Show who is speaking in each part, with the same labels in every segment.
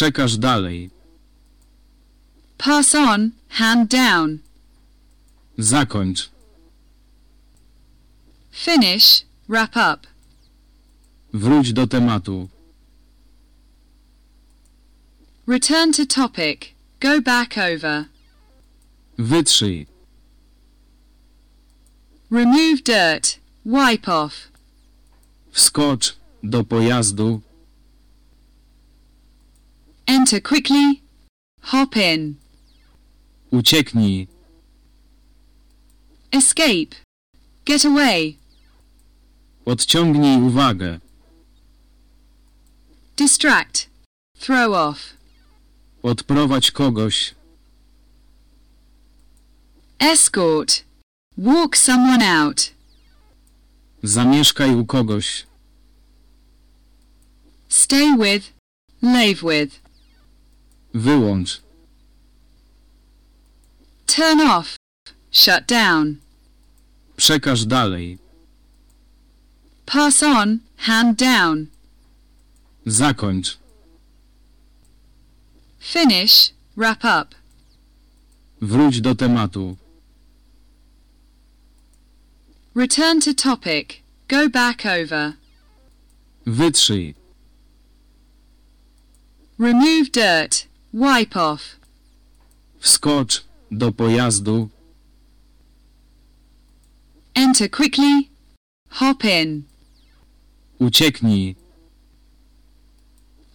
Speaker 1: Przekaż dalej.
Speaker 2: Pass on, hand down.
Speaker 1: Zakończ.
Speaker 2: Finish, wrap up.
Speaker 1: Wróć do tematu.
Speaker 2: Return to topic. Go back over.
Speaker 1: Wytrzyj.
Speaker 2: Remove dirt. Wipe off.
Speaker 1: Wskocz do pojazdu.
Speaker 2: Enter quickly. Hop in.
Speaker 1: Ucieknij.
Speaker 2: Escape. Get away.
Speaker 1: Odciągnij uwagę.
Speaker 2: Distract. Throw off.
Speaker 1: Odprowadź kogoś.
Speaker 2: Escort. Walk someone out.
Speaker 1: Zamieszkaj u kogoś.
Speaker 2: Stay with. Live with.
Speaker 1: Wyłącz.
Speaker 2: Turn off. Shut down.
Speaker 1: Przekaż dalej.
Speaker 2: Pass on. Hand down.
Speaker 1: Zakończ.
Speaker 2: Finish. Wrap up.
Speaker 1: Wróć do tematu.
Speaker 2: Return to topic. Go back over.
Speaker 1: Wytrzyj.
Speaker 2: Remove dirt. Wipe off.
Speaker 1: Wskocz do pojazdu.
Speaker 2: Enter quickly. Hop in.
Speaker 1: Ucieknij.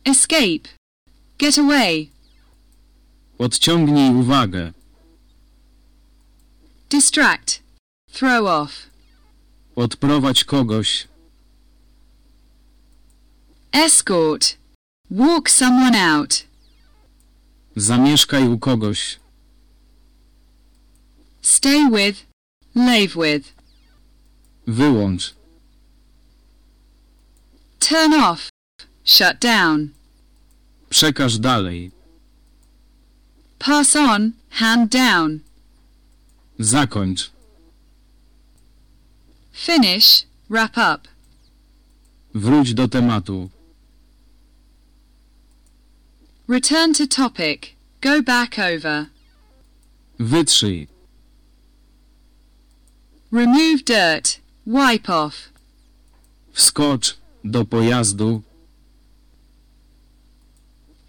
Speaker 2: Escape. Get away.
Speaker 1: Odciągnij uwagę.
Speaker 2: Distract. Throw off.
Speaker 1: Odprowadź kogoś.
Speaker 2: Escort. Walk someone out.
Speaker 1: Zamieszkaj u kogoś.
Speaker 2: Stay with. Live with.
Speaker 1: Wyłącz.
Speaker 2: Turn off. Shut down.
Speaker 1: Przekaż dalej.
Speaker 2: Pass on. Hand down.
Speaker 1: Zakończ.
Speaker 2: Finish. Wrap up.
Speaker 1: Wróć do tematu.
Speaker 2: Return to topic. Go back over.
Speaker 1: Wytrzyj.
Speaker 2: Remove dirt. Wipe off.
Speaker 1: Wskocz do pojazdu.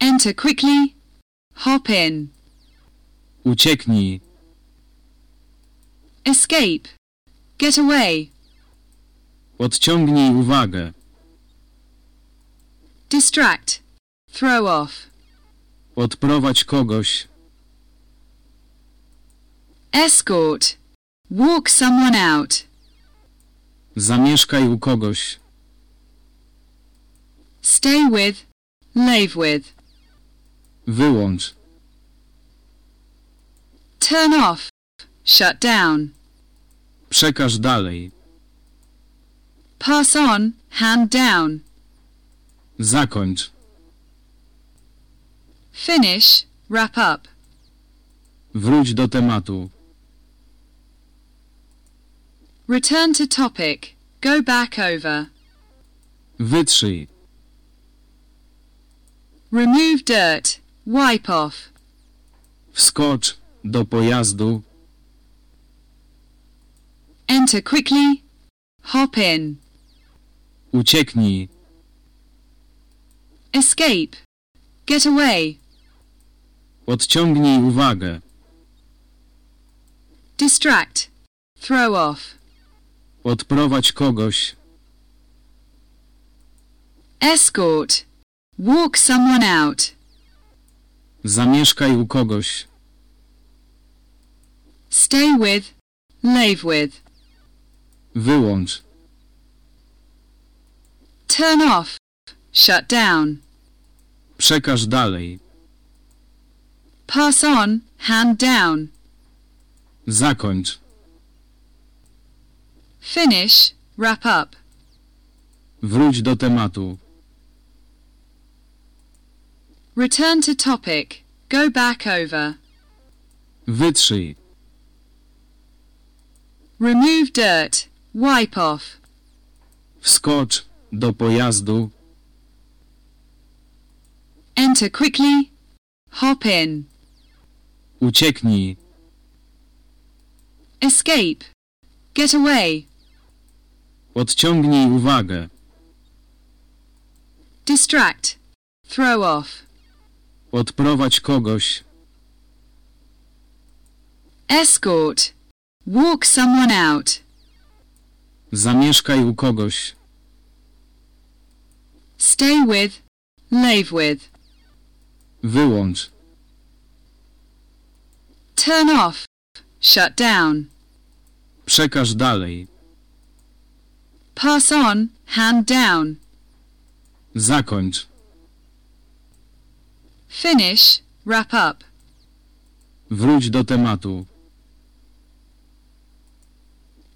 Speaker 2: Enter quickly. Hop in.
Speaker 1: Ucieknij.
Speaker 2: Escape. Get away.
Speaker 1: Odciągnij uwagę.
Speaker 2: Distract. Throw off.
Speaker 1: Odprowadź kogoś.
Speaker 2: Escort. Walk someone out.
Speaker 1: Zamieszkaj u kogoś.
Speaker 2: Stay with. Live with.
Speaker 1: Wyłącz.
Speaker 2: Turn off. Shut down.
Speaker 1: Przekaż dalej.
Speaker 2: Pass on. Hand down.
Speaker 1: Zakończ.
Speaker 2: Finish. Wrap up.
Speaker 1: Wróć do tematu.
Speaker 2: Return to topic. Go back over.
Speaker 1: Wytrzyj.
Speaker 2: Remove dirt. Wipe off.
Speaker 1: Wskocz do pojazdu.
Speaker 2: Enter quickly. Hop in.
Speaker 1: Ucieknij.
Speaker 2: Escape. Get away.
Speaker 1: Odciągnij uwagę.
Speaker 2: Distract. Throw off.
Speaker 1: Odprowadź kogoś.
Speaker 2: Escort. Walk someone out.
Speaker 1: Zamieszkaj u kogoś.
Speaker 2: Stay with. Live with.
Speaker 1: Wyłącz.
Speaker 2: Turn off. Shut down.
Speaker 1: Przekaż dalej.
Speaker 2: Pass on. Hand down.
Speaker 1: Zakończ.
Speaker 2: Finish. Wrap up.
Speaker 1: Wróć do tematu.
Speaker 2: Return to topic. Go back over.
Speaker 1: Wytrzyj.
Speaker 2: Remove dirt. Wipe off.
Speaker 1: Wskocz do pojazdu.
Speaker 2: Enter Enter quickly. Hop in.
Speaker 1: Ucieknij.
Speaker 2: Escape. Get away.
Speaker 1: Odciągnij uwagę.
Speaker 2: Distract. Throw off.
Speaker 1: Odprowadź kogoś.
Speaker 2: Escort. Walk someone out.
Speaker 1: Zamieszkaj u kogoś.
Speaker 2: Stay with. Live with.
Speaker 1: Wyłącz.
Speaker 2: Turn off. Shut down.
Speaker 1: Przekaż dalej.
Speaker 2: Pass on. Hand down.
Speaker 1: Zakończ.
Speaker 2: Finish. Wrap up.
Speaker 1: Wróć do tematu.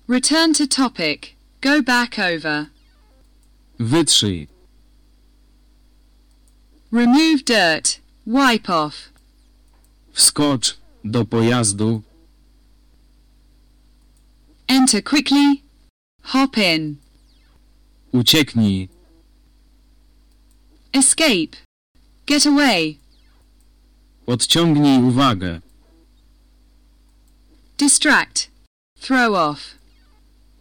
Speaker 2: Return to topic. Go back over.
Speaker 1: Wytrzyj.
Speaker 2: Remove dirt. Wipe off.
Speaker 1: Wskocz do pojazdu.
Speaker 2: Enter quickly. Hop in.
Speaker 1: Ucieknij.
Speaker 2: Escape. Get away.
Speaker 1: Odciągnij uwagę.
Speaker 2: Distract. Throw off.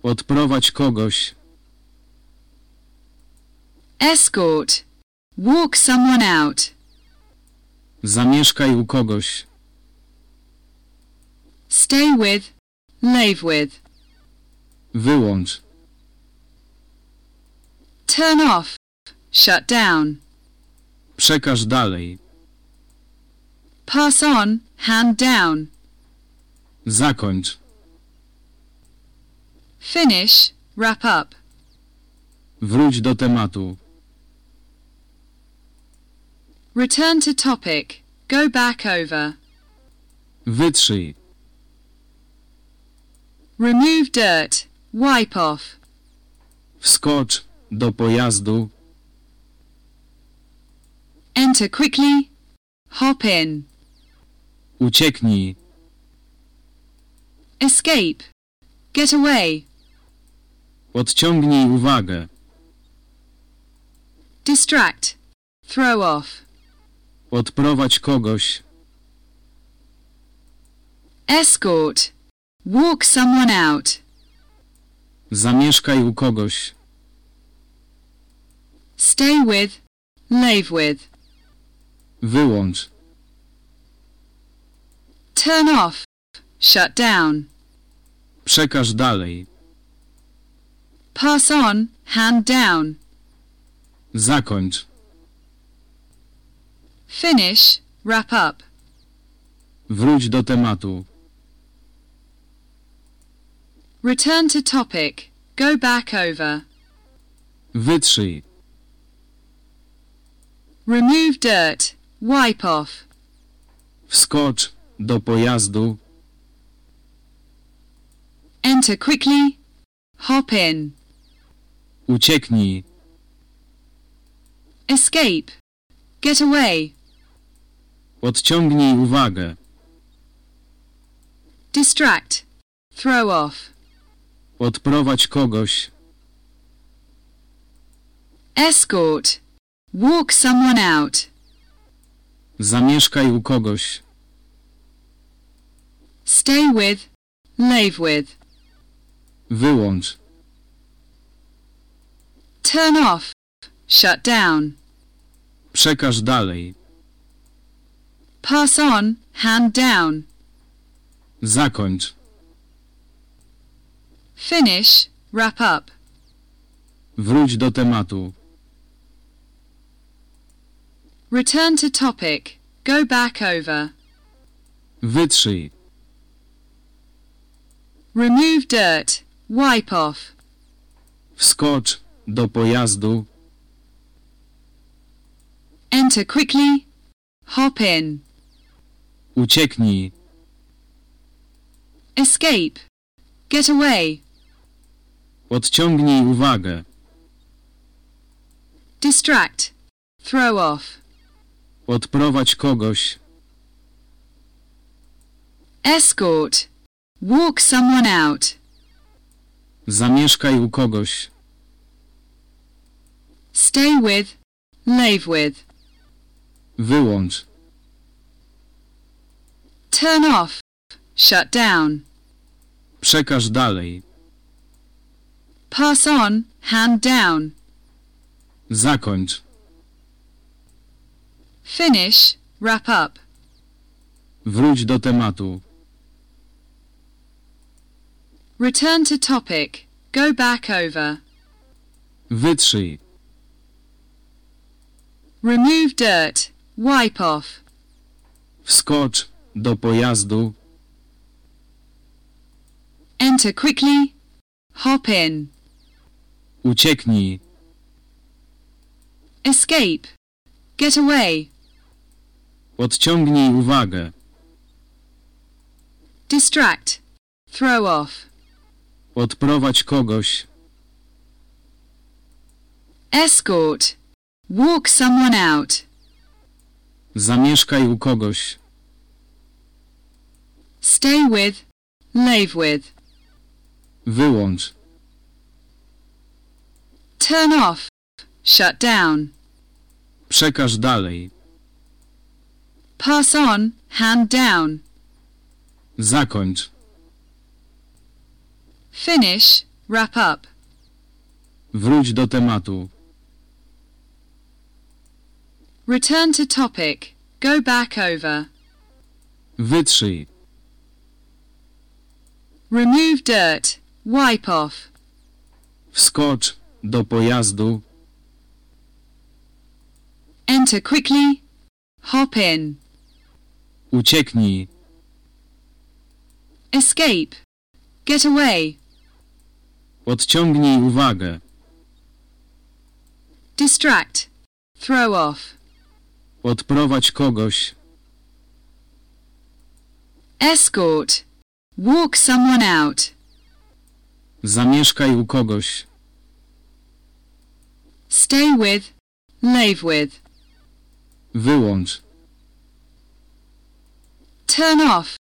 Speaker 1: Odprowadź kogoś.
Speaker 2: Escort. Walk someone out.
Speaker 1: Zamieszkaj u kogoś.
Speaker 2: Stay with. Live with.
Speaker 1: Wyłącz.
Speaker 2: Turn off. Shut down.
Speaker 1: Przekaż dalej.
Speaker 2: Pass on. Hand down.
Speaker 1: Zakończ.
Speaker 2: Finish. Wrap up.
Speaker 1: Wróć do tematu.
Speaker 2: Return to topic. Go back over.
Speaker 1: Wytrzyj.
Speaker 2: Remove dirt. Wipe off.
Speaker 1: Wskocz do pojazdu.
Speaker 2: Enter quickly. Hop in.
Speaker 1: Ucieknij.
Speaker 2: Escape. Get away.
Speaker 1: Odciągnij uwagę.
Speaker 2: Distract. Throw off.
Speaker 1: Odprowadź kogoś.
Speaker 2: Escort. Walk someone out.
Speaker 1: Zamieszkaj u kogoś.
Speaker 2: Stay with. Live with.
Speaker 1: Wyłącz.
Speaker 2: Turn off. Shut down.
Speaker 1: Przekaż dalej.
Speaker 2: Pass on. Hand down.
Speaker 1: Zakończ.
Speaker 2: Finish. Wrap up.
Speaker 1: Wróć do tematu.
Speaker 2: Return to topic. Go back over.
Speaker 1: Wytrzyj.
Speaker 2: Remove dirt. Wipe off.
Speaker 1: Wskocz do pojazdu.
Speaker 2: Enter quickly. Hop in.
Speaker 1: Ucieknij.
Speaker 2: Escape. Get away.
Speaker 1: Odciągnij uwagę.
Speaker 2: Distract. Throw off.
Speaker 1: Odprowadź kogoś.
Speaker 2: Escort. Walk someone out.
Speaker 1: Zamieszkaj u kogoś.
Speaker 2: Stay with. Live with.
Speaker 1: Wyłącz.
Speaker 2: Turn off. Shut down.
Speaker 1: Przekaż dalej.
Speaker 2: Pass on. Hand down.
Speaker 1: Zakończ.
Speaker 2: Finish. Wrap up.
Speaker 1: Wróć do tematu.
Speaker 2: Return to topic. Go back over.
Speaker 1: Wytrzyj.
Speaker 2: Remove dirt. Wipe off.
Speaker 1: Wskocz do pojazdu.
Speaker 2: Enter quickly. Hop in.
Speaker 1: Ucieknij.
Speaker 2: Escape. Get away.
Speaker 1: Odciągnij uwagę.
Speaker 2: Distract. Throw off.
Speaker 1: Odprowadź kogoś.
Speaker 2: Escort. Walk someone out.
Speaker 1: Zamieszkaj u kogoś.
Speaker 2: Stay with. Live with.
Speaker 1: Wyłącz.
Speaker 2: Turn off. Shut down.
Speaker 1: Przekaż dalej.
Speaker 2: Pass on. Hand down.
Speaker 1: Zakończ.
Speaker 2: Finish. Wrap up.
Speaker 1: Wróć do tematu.
Speaker 2: Return to topic. Go back over.
Speaker 1: Wytrzyj.
Speaker 2: Remove dirt. Wipe off.
Speaker 1: Wskocz do pojazdu.
Speaker 2: Enter quickly. Hop in.
Speaker 1: Ucieknij.
Speaker 2: Escape. Get away.
Speaker 1: Odciągnij uwagę.
Speaker 2: Distract. Throw off.
Speaker 1: Odprowadź kogoś.
Speaker 2: Escort. Walk someone out.
Speaker 1: Zamieszkaj u kogoś.
Speaker 2: Stay with. Live with.
Speaker 1: Wyłącz.
Speaker 2: Turn off. Shut down.
Speaker 1: Przekaż dalej.
Speaker 2: Pass on. Hand down.
Speaker 1: Zakończ.
Speaker 2: Finish. Wrap up.
Speaker 1: Wróć do tematu.
Speaker 2: Return to topic. Go back over.
Speaker 1: Wytrzyj.
Speaker 2: Remove dirt. Wipe off.
Speaker 1: Wskocz do pojazdu.
Speaker 2: Enter quickly. Hop in.
Speaker 1: Ucieknij.
Speaker 2: Escape. Get away.
Speaker 1: Odciągnij uwagę.
Speaker 2: Distract. Throw off.
Speaker 1: Odprowadź kogoś.
Speaker 2: Escort. Walk someone out.
Speaker 1: Zamieszkaj u kogoś.
Speaker 2: Stay with. Live with.
Speaker 1: Wyłącz.
Speaker 2: Turn off.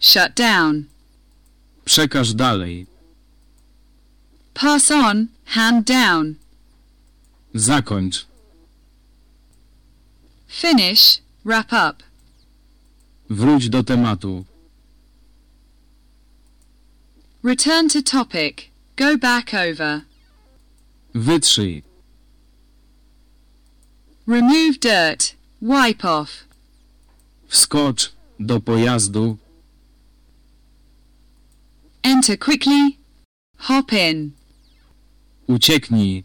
Speaker 2: Shut down.
Speaker 1: Przekaż dalej.
Speaker 2: Pass on. Hand down.
Speaker 1: Zakończ.
Speaker 2: Finish. Wrap up.
Speaker 1: Wróć do tematu.
Speaker 2: Return to topic. Go back over.
Speaker 1: Wytrzyj.
Speaker 2: Remove dirt. Wipe off.
Speaker 1: Wskocz do pojazdu.
Speaker 2: Enter quickly. Hop in.
Speaker 1: Ucieknij.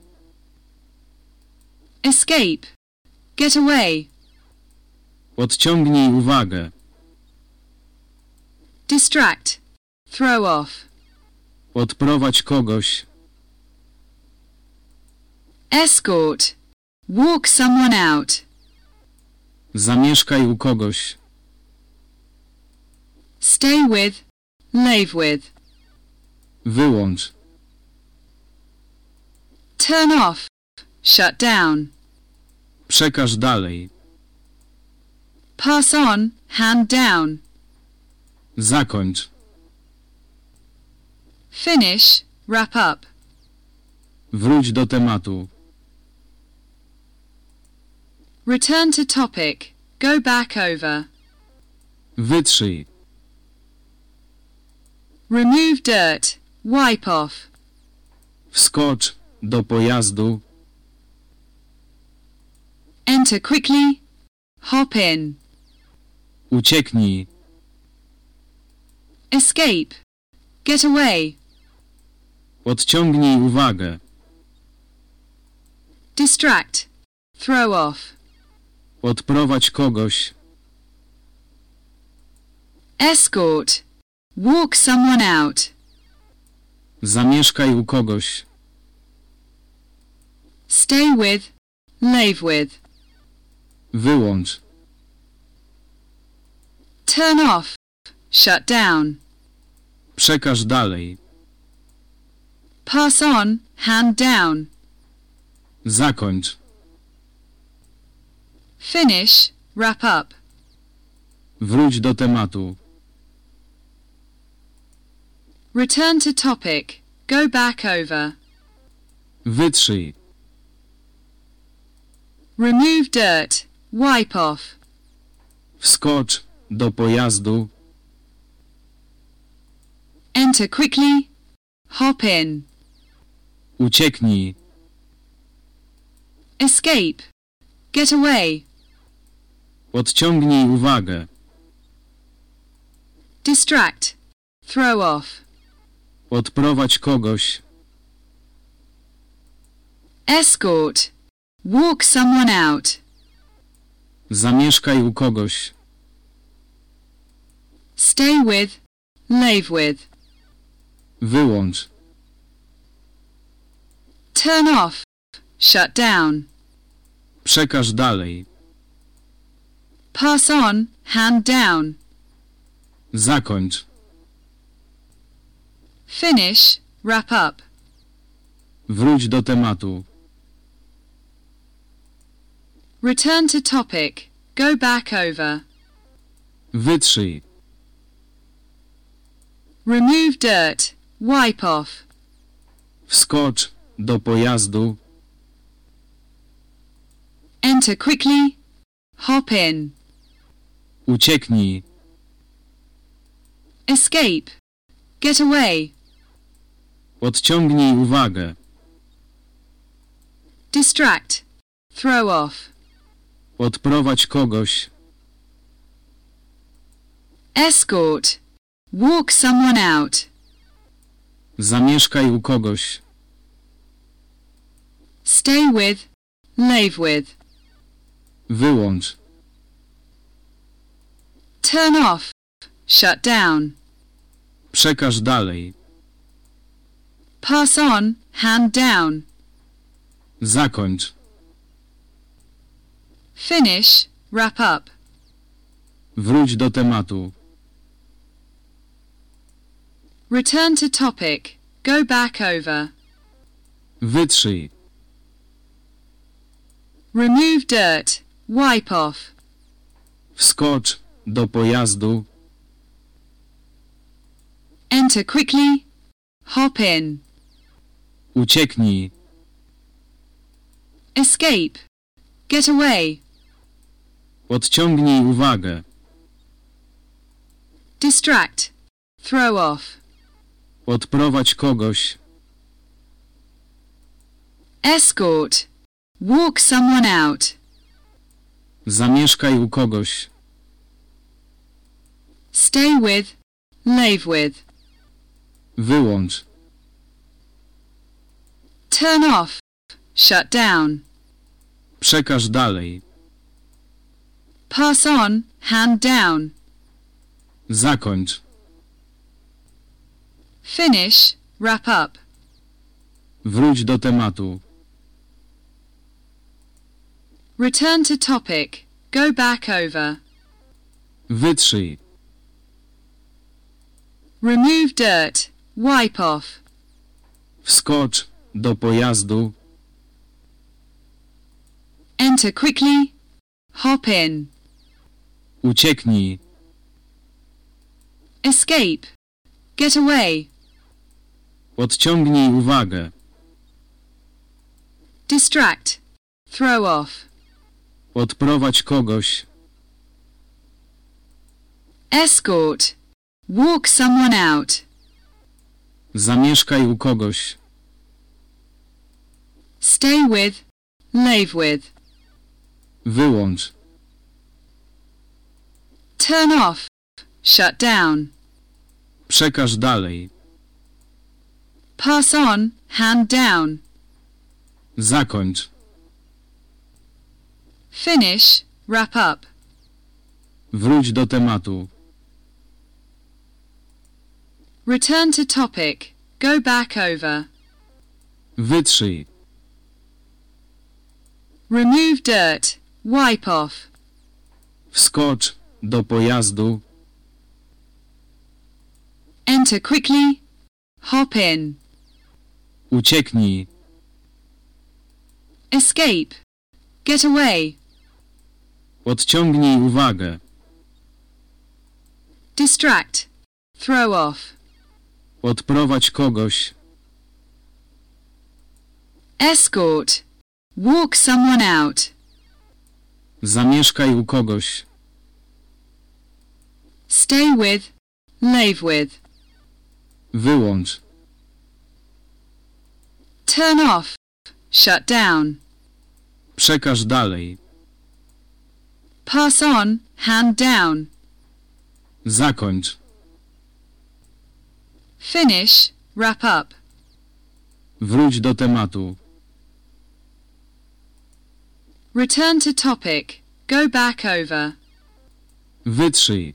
Speaker 2: Escape. Get away.
Speaker 1: Odciągnij uwagę.
Speaker 2: Distract. Throw off.
Speaker 1: Odprowadź kogoś.
Speaker 2: Escort. Walk someone out.
Speaker 1: Zamieszkaj u kogoś.
Speaker 2: Stay with. Live with.
Speaker 1: Wyłącz.
Speaker 2: Turn off. Shut down.
Speaker 1: Przekaż dalej.
Speaker 2: Pass on. Hand down.
Speaker 1: Zakończ.
Speaker 2: Finish. Wrap up.
Speaker 1: Wróć do tematu.
Speaker 2: Return to topic. Go back over.
Speaker 1: Wytrzyj.
Speaker 2: Remove dirt. Wipe off.
Speaker 1: Wskocz do pojazdu.
Speaker 2: Enter quickly. Hop in.
Speaker 1: Ucieknij.
Speaker 2: Escape. Get away.
Speaker 1: Odciągnij uwagę.
Speaker 2: Distract. Throw off.
Speaker 1: Odprowadź kogoś.
Speaker 2: Escort. Walk someone out.
Speaker 1: Zamieszkaj u kogoś.
Speaker 2: Stay with. Live with.
Speaker 1: Wyłącz.
Speaker 2: Turn off. Shut down.
Speaker 1: Przekaż dalej.
Speaker 2: Pass on. Hand down.
Speaker 1: Zakończ.
Speaker 2: Finish. Wrap up.
Speaker 1: Wróć do tematu.
Speaker 2: Return to topic. Go back over.
Speaker 1: Wytrzyj.
Speaker 2: Remove dirt. wipe off.
Speaker 1: Wskocz do pojazdu.
Speaker 2: Enter quickly, hop in.
Speaker 1: Ucieknij.
Speaker 2: Escape, get away.
Speaker 1: Odciągnij uwagę.
Speaker 2: Distract, throw off.
Speaker 1: Odprowadź kogoś.
Speaker 2: Escort, walk someone out.
Speaker 1: Zamieszkaj u kogoś.
Speaker 2: Stay with, live with.
Speaker 1: Wyłącz.
Speaker 2: Turn off, shut down.
Speaker 1: Przekaż dalej.
Speaker 2: Pass on, hand down.
Speaker 1: Zakończ.
Speaker 2: Finish, wrap up.
Speaker 1: Wróć do tematu.
Speaker 2: Return to topic, go back over.
Speaker 1: Wytrzyj.
Speaker 2: Remove dirt, wipe off.
Speaker 1: Wskocz do pojazdu.
Speaker 2: Enter quickly, hop in.
Speaker 1: Ucieknij.
Speaker 2: Escape, get away.
Speaker 1: Odciągnij uwagę.
Speaker 2: Distract, throw off.
Speaker 1: Odprowadź kogoś.
Speaker 2: Escort, walk someone out.
Speaker 1: Zamieszkaj u kogoś.
Speaker 2: Stay with, live with.
Speaker 1: Wyłącz.
Speaker 2: Turn off, shut down.
Speaker 1: Przekaż dalej.
Speaker 2: Pass on, hand down.
Speaker 1: Zakończ.
Speaker 2: Finish, wrap up.
Speaker 1: Wróć do tematu.
Speaker 2: Return to topic, go back over.
Speaker 1: Wytrzyj.
Speaker 2: Remove dirt, wipe off.
Speaker 1: Wskocz do pojazdu.
Speaker 2: Enter quickly, hop in.
Speaker 1: Ucieknij.
Speaker 2: Escape, get away.
Speaker 1: Odciągnij uwagę.
Speaker 2: Distract, throw off.
Speaker 1: Odprowadź kogoś.
Speaker 2: Escort, walk someone out.
Speaker 1: Zamieszkaj u kogoś.
Speaker 2: Stay with, live with.
Speaker 1: Wyłącz.
Speaker 2: Turn off, shut down.
Speaker 1: Przekaż dalej.
Speaker 2: Pass on, hand down.
Speaker 1: Zakończ.
Speaker 2: Finish, wrap up.
Speaker 1: Wróć do tematu.
Speaker 2: Return to topic, go back over.
Speaker 1: Wytrzyj.
Speaker 2: Remove dirt, wipe off.
Speaker 1: Wskocz do pojazdu.
Speaker 2: Enter quickly, hop in.
Speaker 1: Ucieknij.
Speaker 2: Escape, get away.
Speaker 1: Odciągnij uwagę.
Speaker 2: Distract, throw off.
Speaker 1: Odprowadź kogoś.
Speaker 2: Escort, walk someone out.
Speaker 1: Zamieszkaj u kogoś.
Speaker 2: Stay with, live with.
Speaker 1: Wyłącz.
Speaker 2: Turn off, shut down.
Speaker 1: Przekaż dalej.
Speaker 2: Pass on, hand down.
Speaker 1: Zakończ.
Speaker 2: Finish, wrap up.
Speaker 1: Wróć do tematu.
Speaker 2: Return to topic, go back over.
Speaker 1: Wytrzyj.
Speaker 2: Remove dirt, wipe off.
Speaker 1: Wskocz do pojazdu.
Speaker 2: Enter quickly, hop in.
Speaker 1: Ucieknij.
Speaker 2: Escape, get away.
Speaker 1: Odciągnij uwagę.
Speaker 2: Distract, throw off.
Speaker 1: Odprowadź kogoś.
Speaker 2: Escort, walk someone out.
Speaker 1: Zamieszkaj u kogoś.
Speaker 2: Stay with. Live with.
Speaker 1: Wyłącz.
Speaker 2: Turn off. Shut down.
Speaker 1: Przekaż dalej.
Speaker 2: Pass on. Hand down.
Speaker 1: Zakończ.
Speaker 2: Finish. Wrap up.
Speaker 1: Wróć do tematu.
Speaker 2: Return to topic. Go back over.
Speaker 1: Wytrzyj.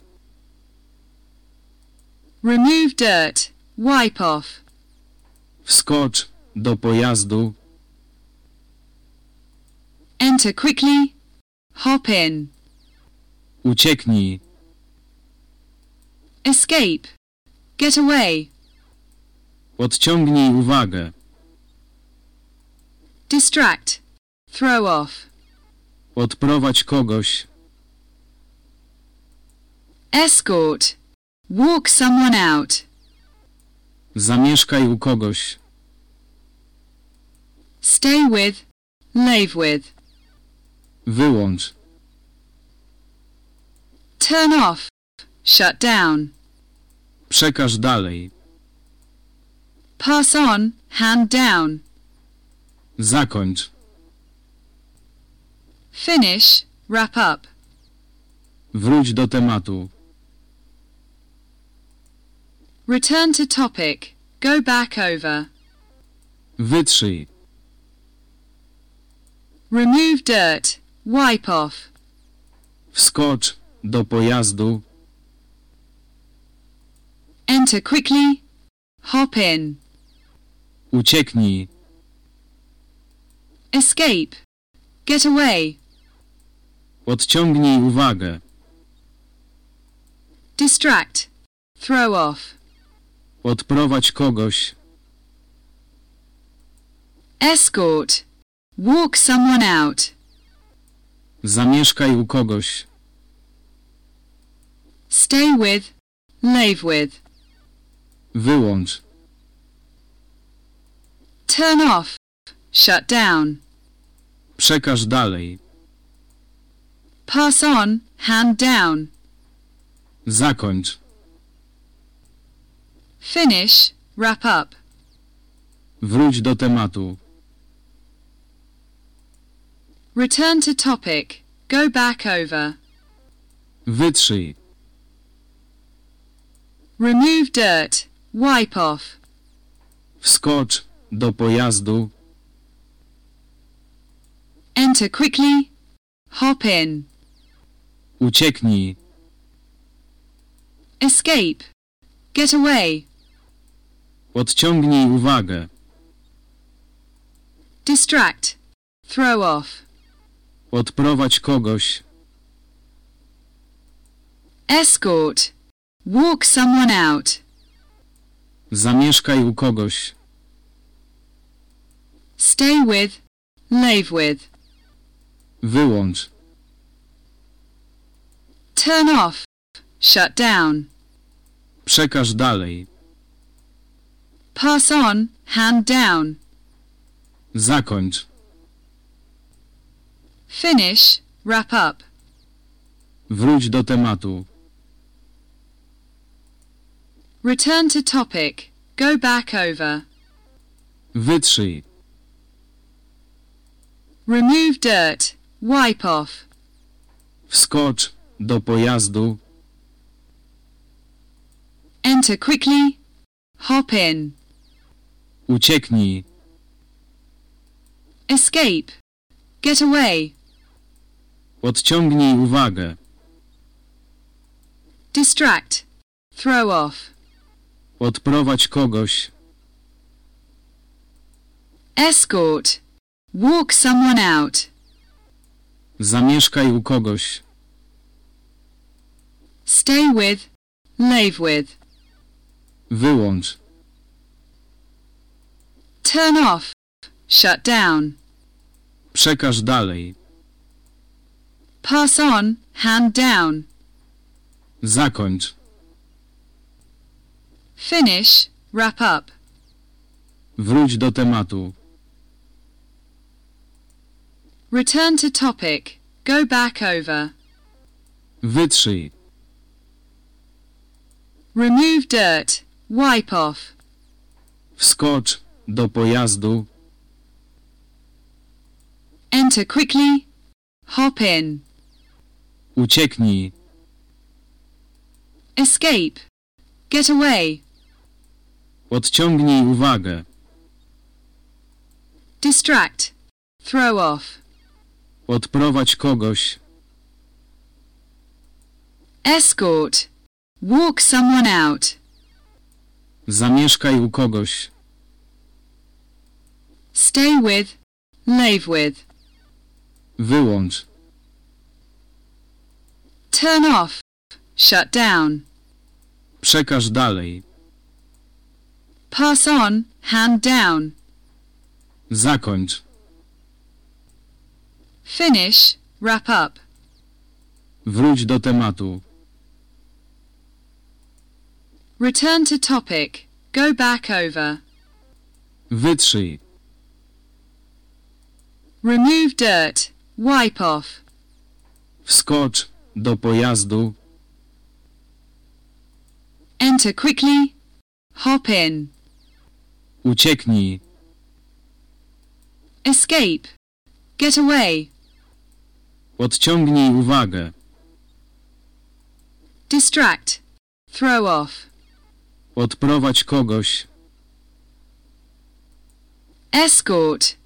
Speaker 2: Remove dirt. Wipe off.
Speaker 1: Wskocz do pojazdu.
Speaker 2: Enter quickly. Hop in.
Speaker 1: Ucieknij.
Speaker 2: Escape. Get away.
Speaker 1: Odciągnij uwagę.
Speaker 2: Distract. Throw off.
Speaker 1: Odprowadź kogoś.
Speaker 2: Escort. Walk someone out.
Speaker 1: Zamieszkaj u kogoś.
Speaker 2: Stay with. Live with.
Speaker 1: Wyłącz.
Speaker 2: Turn off. Shut down.
Speaker 1: Przekaż dalej.
Speaker 2: Pass on. Hand down.
Speaker 1: Zakończ.
Speaker 2: Finish. Wrap up.
Speaker 1: Wróć do tematu.
Speaker 2: Return to topic. Go back over.
Speaker 1: Wytrzyj.
Speaker 2: Remove dirt. Wipe off.
Speaker 1: Wskocz do pojazdu.
Speaker 2: Enter quickly. Hop in.
Speaker 1: Ucieknij.
Speaker 2: Escape. Get away.
Speaker 1: Odciągnij uwagę.
Speaker 2: Distract. Throw off.
Speaker 1: Odprowadź kogoś.
Speaker 2: Escort. Walk someone out.
Speaker 1: Zamieszkaj u kogoś.
Speaker 2: Stay with. Live with.
Speaker 1: Wyłącz.
Speaker 2: Turn off. Shut down.
Speaker 1: Przekaż dalej.
Speaker 2: Pass on. Hand down.
Speaker 1: Zakończ.
Speaker 2: Finish. Wrap up.
Speaker 1: Wróć do tematu.
Speaker 2: Return to topic. Go back over.
Speaker 1: Wytrzyj.
Speaker 2: Remove dirt. Wipe off.
Speaker 1: Wskocz do pojazdu.
Speaker 2: Enter quickly. Hop in.
Speaker 1: Ucieknij.
Speaker 2: Escape. Get away.
Speaker 1: Odciągnij uwagę.
Speaker 2: Distract. Throw off.
Speaker 1: Odprowadź kogoś.
Speaker 2: Escort. Walk someone out.
Speaker 1: Zamieszkaj u kogoś.
Speaker 2: Stay with. Live with.
Speaker 1: Wyłącz.
Speaker 2: Turn off. Shut down.
Speaker 1: Przekaż dalej.
Speaker 2: Pass on. Hand down.
Speaker 1: Zakończ.
Speaker 2: Finish. Wrap up.
Speaker 1: Wróć do tematu.
Speaker 2: Return to topic. Go back over.
Speaker 1: Wytrzyj.
Speaker 2: Remove dirt. Wipe off.
Speaker 1: Wskocz do pojazdu.
Speaker 2: Enter quickly. Hop in.
Speaker 1: Ucieknij.
Speaker 2: Escape. Get away.
Speaker 1: Odciągnij uwagę.
Speaker 2: Distract. Throw off.
Speaker 1: Odprowadź kogoś.
Speaker 2: Escort. Walk someone out.
Speaker 1: Zamieszkaj u kogoś.
Speaker 2: Stay with. Live with.
Speaker 1: Wyłącz.
Speaker 2: Turn off. Shut down.
Speaker 1: Przekaż dalej.
Speaker 2: Pass on. Hand down.
Speaker 1: Zakończ.
Speaker 2: Finish. Wrap up.
Speaker 1: Wróć do tematu.
Speaker 2: Return to topic. Go back over.
Speaker 1: Wytrzyj.
Speaker 2: Remove dirt. Wipe off.
Speaker 1: Wskocz do pojazdu.
Speaker 2: Enter quickly. Hop in.
Speaker 1: Ucieknij.
Speaker 2: Escape. Get away.
Speaker 1: Odciągnij uwagę.
Speaker 2: Distract. Throw off.
Speaker 1: Odprowadź kogoś.
Speaker 2: Escort. Walk someone out.
Speaker 1: Zamieszkaj u kogoś.
Speaker 2: Stay with. Live with.
Speaker 1: Wyłącz.
Speaker 2: Turn off. Shut down.
Speaker 1: Przekaż dalej.
Speaker 2: Pass on. Hand down.
Speaker 1: Zakończ.
Speaker 2: Finish. Wrap up.
Speaker 1: Wróć do tematu.
Speaker 2: Return to topic. Go back over.
Speaker 1: Wytrzyj.
Speaker 2: Remove dirt. Wipe off.
Speaker 1: Wskocz do pojazdu.
Speaker 2: Enter quickly. Hop in.
Speaker 1: Ucieknij.
Speaker 2: Escape. Get away.
Speaker 1: Odciągnij uwagę.
Speaker 2: Distract. Throw off.
Speaker 1: Odprowadź kogoś.
Speaker 2: Escort.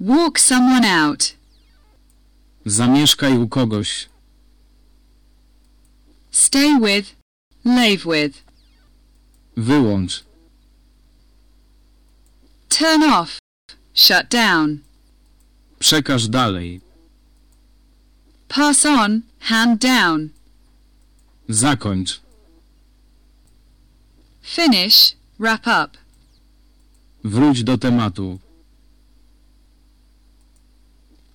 Speaker 2: Walk someone out.
Speaker 1: Zamieszkaj u kogoś.
Speaker 2: Stay with. Live with.
Speaker 1: Wyłącz.
Speaker 2: Turn off. Shut down.
Speaker 1: Przekaż dalej.
Speaker 2: Pass on. Hand down.
Speaker 1: Zakończ.
Speaker 2: Finish. Wrap up.
Speaker 1: Wróć do tematu.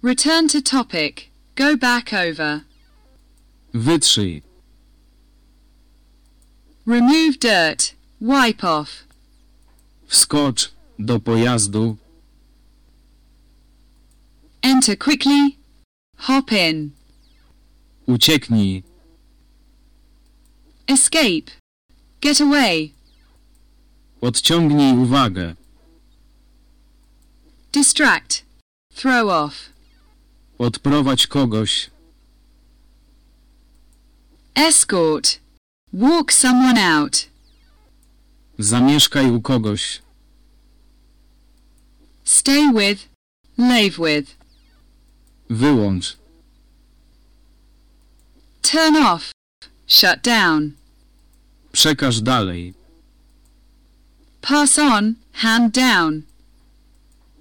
Speaker 2: Return to topic. Go back over.
Speaker 1: Wytrzyj.
Speaker 2: Remove dirt. Wipe off.
Speaker 1: Wskocz do pojazdu.
Speaker 2: Enter quickly. Hop in.
Speaker 1: Ucieknij.
Speaker 2: Escape. Get away.
Speaker 1: Odciągnij uwagę.
Speaker 2: Distract. Throw off.
Speaker 1: Odprowadź kogoś.
Speaker 2: Escort. Walk someone out.
Speaker 1: Zamieszkaj u kogoś.
Speaker 2: Stay with. Live with.
Speaker 1: Wyłącz.
Speaker 2: Turn off. Shut down.
Speaker 1: Przekaż dalej.
Speaker 2: Pass on. Hand down.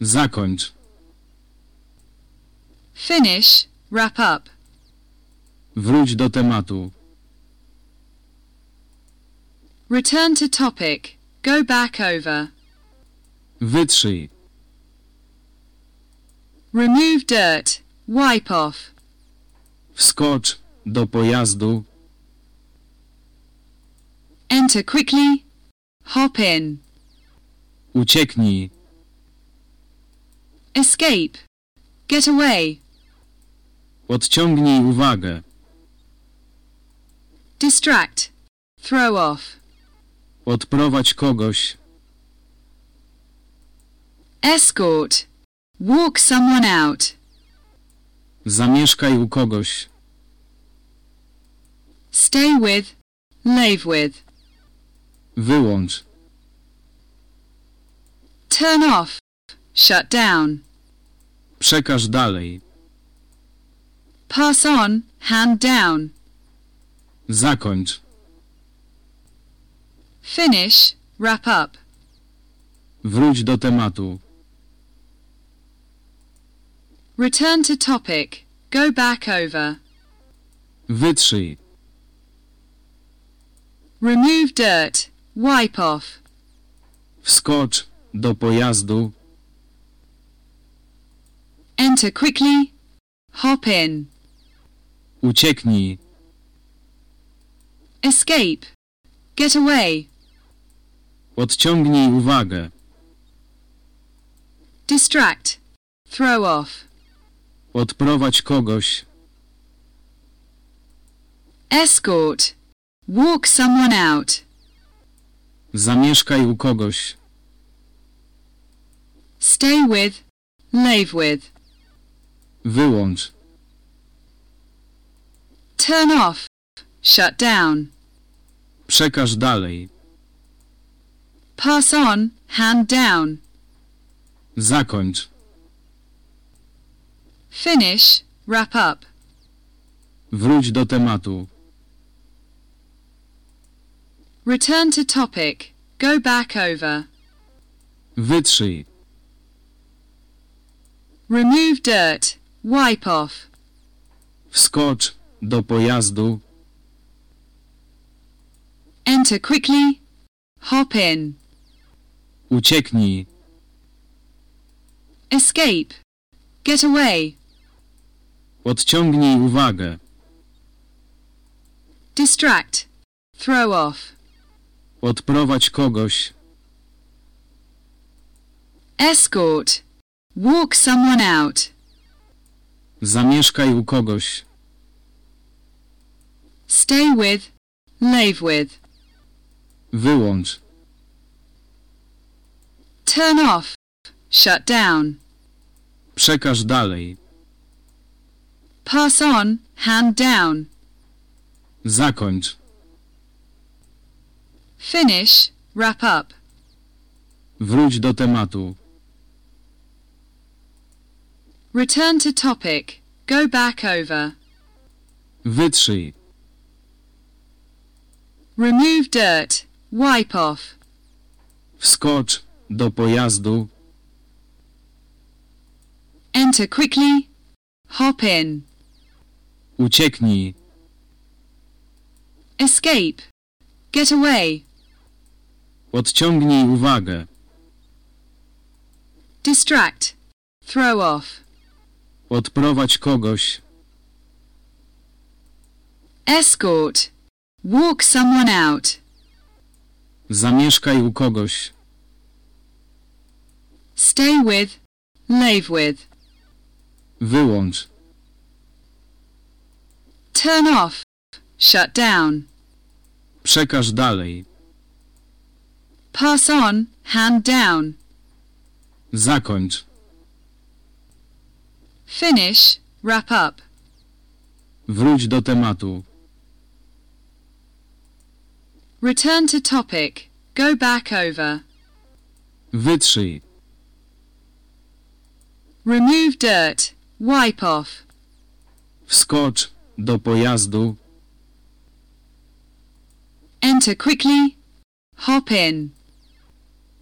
Speaker 1: Zakończ.
Speaker 2: Finish. Wrap up.
Speaker 1: Wróć do tematu.
Speaker 2: Return to topic. Go back over.
Speaker 1: Wytrzyj.
Speaker 2: Remove dirt. Wipe off.
Speaker 1: Wskocz do pojazdu.
Speaker 2: Enter quickly. Hop in.
Speaker 1: Ucieknij.
Speaker 2: Escape. Get away.
Speaker 1: Odciągnij uwagę.
Speaker 2: Distract. Throw off. Odprowadź kogoś. Escort. Walk someone out. Zamieszkaj u kogoś. stay with, live with. Wyłącz. Turn off, shut down. Przekaż dalej. Pass on, hand down. Zakończ. Finish, wrap up. Wróć do tematu. Return to topic. Go back over.
Speaker 1: Wytrzyj.
Speaker 2: Remove dirt. Wipe off.
Speaker 1: Wskocz do pojazdu.
Speaker 2: Enter quickly. Hop in.
Speaker 1: Ucieknij.
Speaker 2: Escape. Get away.
Speaker 1: Odciągnij uwagę.
Speaker 2: Distract. Throw off.
Speaker 1: Odprowadź kogoś.
Speaker 2: Escort. Walk someone out.
Speaker 1: Zamieszkaj u kogoś.
Speaker 2: Stay with. Live with.
Speaker 1: Wyłącz.
Speaker 2: Turn off. Shut down.
Speaker 1: Przekaż dalej.
Speaker 2: Pass on. Hand down.
Speaker 1: Zakończ.
Speaker 2: Finish. Wrap up.
Speaker 1: Wróć do tematu.
Speaker 2: Return to topic. Go back over.
Speaker 1: Wytrzyj.
Speaker 2: Remove dirt. Wipe off.
Speaker 1: Wskocz do pojazdu.
Speaker 2: Enter quickly. Hop in.
Speaker 1: Ucieknij.
Speaker 2: Escape. Get away.
Speaker 1: Odciągnij uwagę.
Speaker 2: Distract. Throw off.
Speaker 1: Odprowadź kogoś.
Speaker 2: Escort. Walk someone out.
Speaker 1: Zamieszkaj u kogoś.
Speaker 2: Stay with. Live with.
Speaker 1: Wyłącz.
Speaker 2: Turn off. Shut down.
Speaker 1: Przekaż dalej.
Speaker 2: Pass on. Hand down.
Speaker 1: Zakończ.
Speaker 2: Finish. Wrap up.
Speaker 1: Wróć do tematu.
Speaker 2: Return to topic. Go back over.
Speaker 1: Wytrzyj.
Speaker 2: Remove dirt. Wipe off.
Speaker 1: Wskocz do pojazdu.
Speaker 2: Enter quickly. Hop in.
Speaker 1: Ucieknij.
Speaker 2: Escape. Get away.
Speaker 1: Odciągnij uwagę.
Speaker 2: Distract. Throw off.
Speaker 1: Odprowadź kogoś.
Speaker 2: Escort. Walk someone out.
Speaker 1: Zamieszkaj u kogoś.
Speaker 2: Stay with. Live with.
Speaker 1: Wyłącz.
Speaker 2: Turn off. Shut down.
Speaker 1: Przekaż dalej.
Speaker 2: Pass on. Hand down.
Speaker 1: Zakończ.
Speaker 2: Finish. Wrap up.
Speaker 1: Wróć do tematu.
Speaker 2: Return to topic. Go back over.
Speaker 1: Wytrzyj.
Speaker 2: Remove dirt. Wipe off.
Speaker 1: Wskocz do pojazdu.
Speaker 2: Enter quickly. Hop in.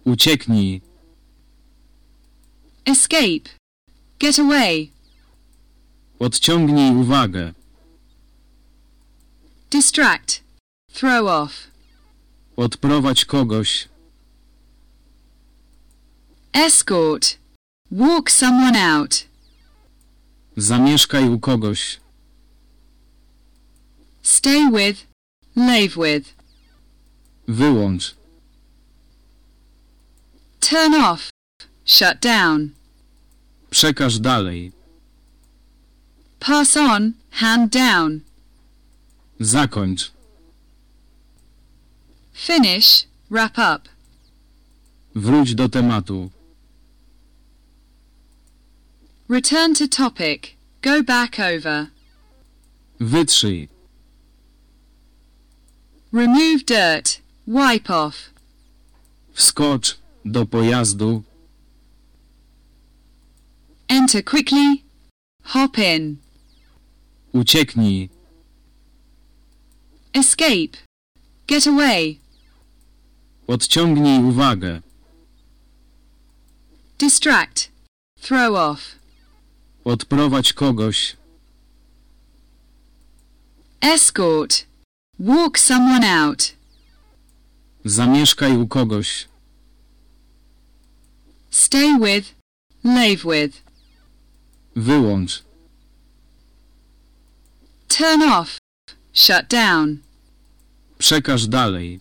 Speaker 1: Ucieknij.
Speaker 2: Escape. Get away.
Speaker 1: Odciągnij uwagę.
Speaker 2: Distract. Throw off.
Speaker 1: Odprowadź kogoś.
Speaker 2: Escort. Walk someone out.
Speaker 1: Zamieszkaj u kogoś.
Speaker 2: Stay with. Live with.
Speaker 1: Wyłącz.
Speaker 2: Turn off. Shut down.
Speaker 1: Przekaż dalej.
Speaker 2: Pass on. Hand down.
Speaker 1: Zakończ.
Speaker 2: Finish. Wrap up.
Speaker 1: Wróć do tematu.
Speaker 2: Return to topic. Go back over.
Speaker 1: Wytrzyj.
Speaker 2: Remove dirt. Wipe off.
Speaker 1: Wskocz do pojazdu.
Speaker 2: Enter quickly. Hop in.
Speaker 1: Ucieknij.
Speaker 2: Escape. Get away.
Speaker 1: Odciągnij uwagę.
Speaker 2: Distract. Throw off.
Speaker 1: Odprowadź kogoś.
Speaker 2: Escort. Walk someone out.
Speaker 1: Zamieszkaj u kogoś.
Speaker 2: Stay with. Live with.
Speaker 1: Wyłącz.
Speaker 2: Turn off. Shut down.
Speaker 1: Przekaż dalej.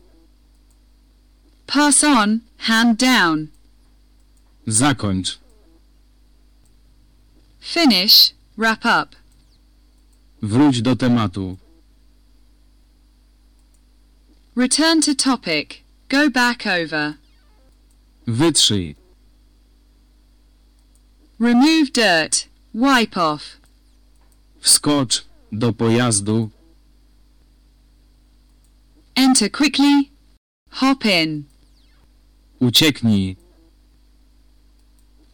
Speaker 2: Pass on. Hand down.
Speaker 1: Zakończ.
Speaker 2: Finish. Wrap up.
Speaker 1: Wróć do tematu.
Speaker 2: Return to topic. Go back over.
Speaker 1: Wytrzyj.
Speaker 2: Remove dirt. Wipe off.
Speaker 1: Wskocz do pojazdu.
Speaker 2: Enter quickly. Hop in.
Speaker 1: Ucieknij.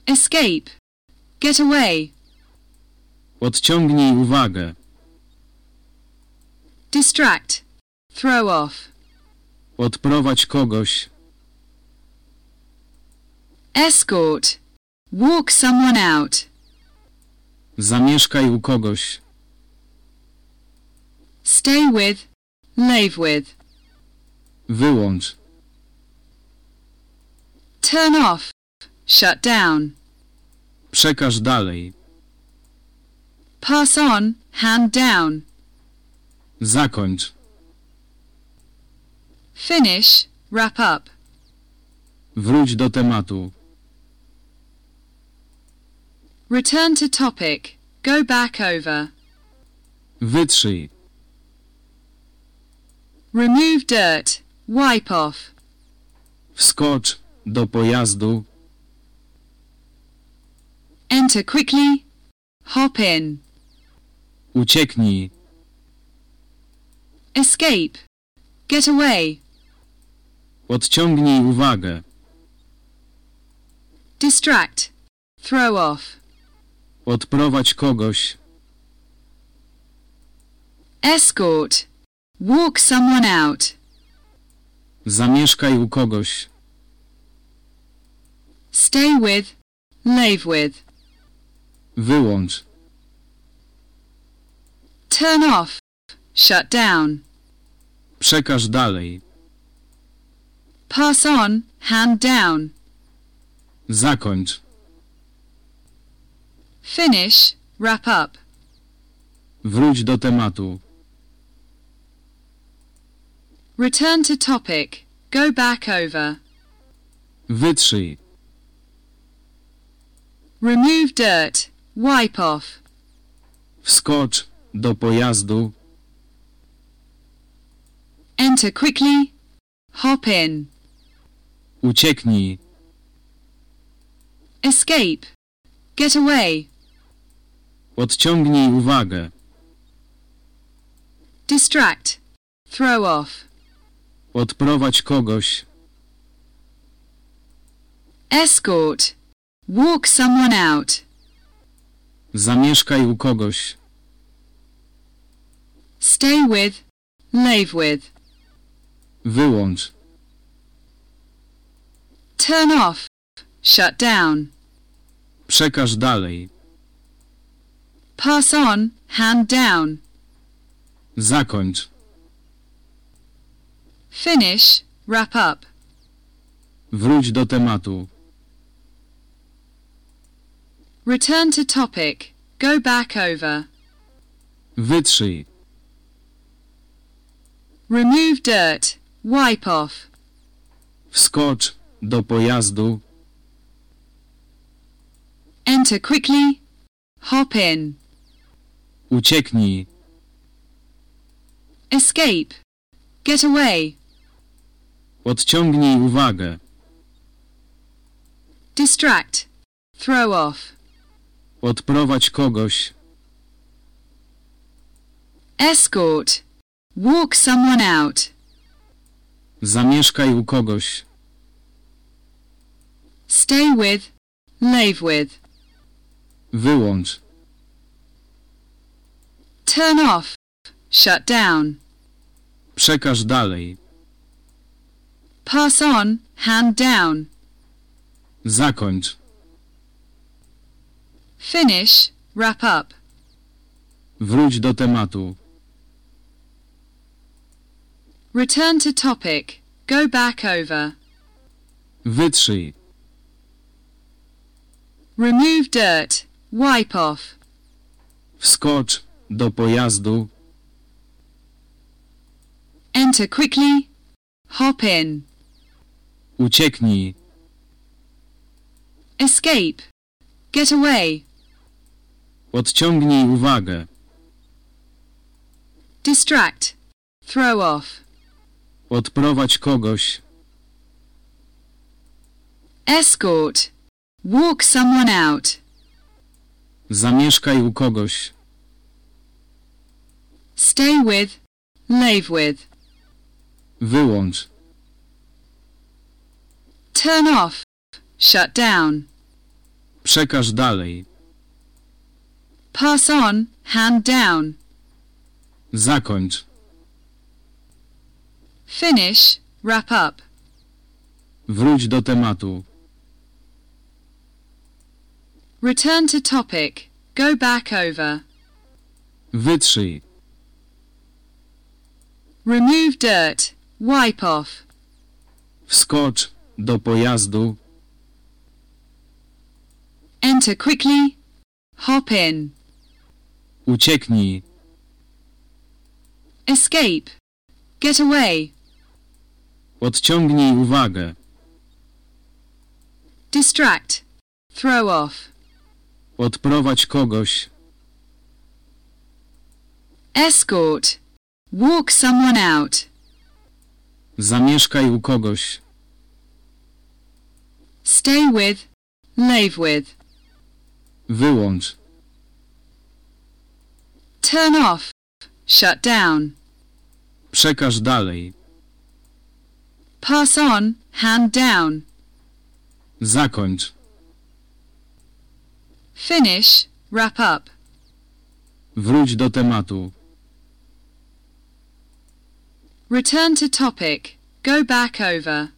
Speaker 2: Escape. Get away.
Speaker 1: Odciągnij uwagę.
Speaker 2: Distract. Throw off.
Speaker 1: Odprowadź kogoś.
Speaker 2: Escort. Walk someone out.
Speaker 1: Zamieszkaj u kogoś.
Speaker 2: Stay with. Live with.
Speaker 1: Wyłącz.
Speaker 2: Turn off. Shut down.
Speaker 1: Przekaż dalej.
Speaker 2: Pass on. Hand down.
Speaker 1: Zakończ.
Speaker 2: Finish. Wrap up.
Speaker 1: Wróć do tematu.
Speaker 2: Return to topic. Go back over.
Speaker 1: Wytrzyj.
Speaker 2: Remove dirt. Wipe off.
Speaker 1: Wskocz do pojazdu.
Speaker 2: Enter quickly. Hop in.
Speaker 1: Ucieknij.
Speaker 2: Escape. Get away.
Speaker 1: Odciągnij uwagę.
Speaker 2: Distract. Throw off.
Speaker 1: Odprowadź kogoś.
Speaker 2: Escort. Walk someone out.
Speaker 1: Zamieszkaj u kogoś.
Speaker 2: Stay with. Live with.
Speaker 1: Wyłącz.
Speaker 2: Turn off. Shut down.
Speaker 1: Przekaż dalej.
Speaker 2: Pass on. Hand down.
Speaker 1: Zakończ.
Speaker 2: Finish. Wrap up.
Speaker 1: Wróć do tematu.
Speaker 2: Return to topic. Go back over.
Speaker 1: Wytrzyj.
Speaker 2: Remove dirt. Wipe off.
Speaker 1: Wskocz do pojazdu.
Speaker 2: Enter quickly. Hop in.
Speaker 1: Ucieknij.
Speaker 2: Escape. Get away.
Speaker 1: Odciągnij uwagę.
Speaker 2: Distract. Throw off.
Speaker 1: Odprowadź kogoś.
Speaker 2: Escort. Walk someone out.
Speaker 1: Zamieszkaj u kogoś.
Speaker 2: Stay with. Live with.
Speaker 1: Wyłącz.
Speaker 2: Turn off. Shut down.
Speaker 1: Przekaż dalej.
Speaker 2: Pass on. Hand down.
Speaker 1: Zakończ.
Speaker 2: Finish. Wrap up.
Speaker 1: Wróć do tematu.
Speaker 2: Return to topic. Go back over.
Speaker 1: Wytrzyj.
Speaker 2: Remove dirt. Wipe off.
Speaker 1: Wskocz do pojazdu.
Speaker 2: Enter quickly. Hop in.
Speaker 1: Ucieknij.
Speaker 2: Escape. Get away.
Speaker 1: Odciągnij uwagę.
Speaker 2: Distract. Throw off.
Speaker 1: Odprowadź kogoś.
Speaker 2: Escort. Walk someone out.
Speaker 1: Zamieszkaj u kogoś.
Speaker 2: Stay with. Live with.
Speaker 1: Wyłącz.
Speaker 2: Turn off. Shut down.
Speaker 1: Przekaż dalej.
Speaker 2: Pass on. Hand down.
Speaker 1: Zakończ.
Speaker 2: Finish. Wrap up.
Speaker 1: Wróć do tematu.
Speaker 2: Return to topic. Go back over.
Speaker 1: Wytrzyj.
Speaker 2: Remove dirt. Wipe off.
Speaker 1: Wskocz Do pojazdu.
Speaker 2: Enter quickly. Hop in.
Speaker 1: Ucieknij.
Speaker 2: Escape. Get away.
Speaker 1: Odciągnij uwagę.
Speaker 2: Distract. Throw off.
Speaker 1: Odprowadź kogoś.
Speaker 2: Escort. Walk someone out.
Speaker 1: Zamieszkaj u kogoś.
Speaker 2: stay with, lave with.
Speaker 1: Wyłącz.
Speaker 2: Turn off, shut down.
Speaker 1: Przekaż dalej.
Speaker 2: Pass on, hand down.
Speaker 1: Zakończ.
Speaker 2: Finish, wrap up.
Speaker 1: Wróć do tematu.
Speaker 2: Return to topic. Go back over.
Speaker 1: Wytrzyj.
Speaker 2: remove dirt, wipe off.
Speaker 1: Wskocz do pojazdu.
Speaker 2: Enter quickly, hop in.
Speaker 1: Ucieknij.
Speaker 2: Escape, get away.
Speaker 1: Odciągnij uwagę.
Speaker 2: Distract, throw off.
Speaker 1: Odprowadź kogoś.
Speaker 2: Escort, Walk someone out.
Speaker 1: Zamieszkaj u kogoś.
Speaker 2: Stay with. Live with.
Speaker 1: Wyłącz.
Speaker 2: Turn off. Shut down.
Speaker 1: Przekaż dalej.
Speaker 2: Pass on. Hand down.
Speaker 1: Zakończ.
Speaker 2: Finish. Wrap up.
Speaker 1: Wróć do tematu.
Speaker 2: Return to topic. Go back over.